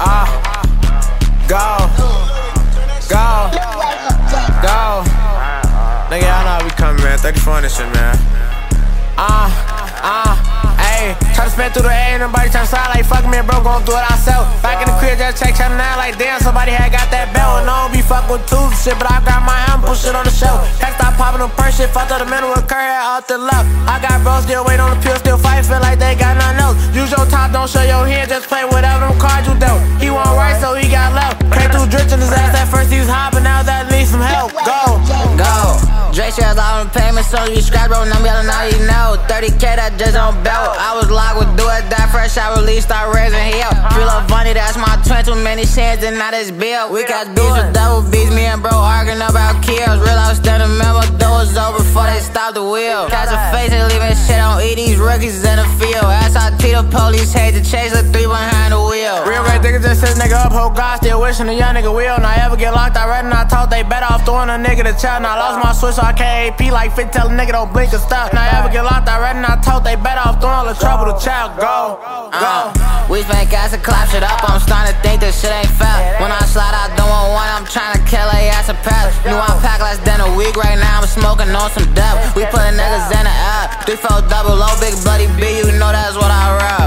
Ah, go, go, go. Nigga, y'all know we coming, man. 34 and shit, man. Ah, ah, ayy. Try to spin through the A, nobody try to slide like fuck me, bro. Gon' do it ourselves. Back in the crib, just check channel 9 like damn, somebody had got that belt. And I be fuck with tooth shit, but I got my hand, push it on the shelf. Heck, stop popping the purse shit, fucked up the middle with curry out the left. I got bros still wait on the pill, still fight, feel like they got nothing else. Use your top, don't show your hand, just play whatever them cards you dealt. He want right, so he got left. Came through drenching his ass at first, he was hopping, now that needs some help. Go, Go. Drake shares all the payments, so you scratch, bro. Numb yelling, now you know. 30k that just on belt. I was locked with do it, die fresh. I released, start raising hell. Feel up funny, that's my twin. Too many sins, and not his bill. We got beats with double beats, me and bro arguing about kills. Real outstanding memo, doors over stop the wheel. Catch a face and leaving shit on E, these rookies in the field. SIT, the police hate to chase the three behind the wheel. Real red nigga just says nigga up, whole God still wishing a young nigga will. Not ever get locked, I read and I thought they better off throwing a nigga to child. Now I lost my switch, so I can't AP like fit, tell a nigga don't blink or stop. Now ever get locked, I read and I thought they better off throwing all the trouble to child. Go, go. Uh, we spent gas to clap shit up. I'm starting to think this shit ain't fair. When I slide, I don't want one. I'm trying to kill a ass a pass. Knew I pack week. Right now, I'm smoking on some depth. We putting niggas in the air. Three, four, double, low, big bloody B. You know that's what I rap.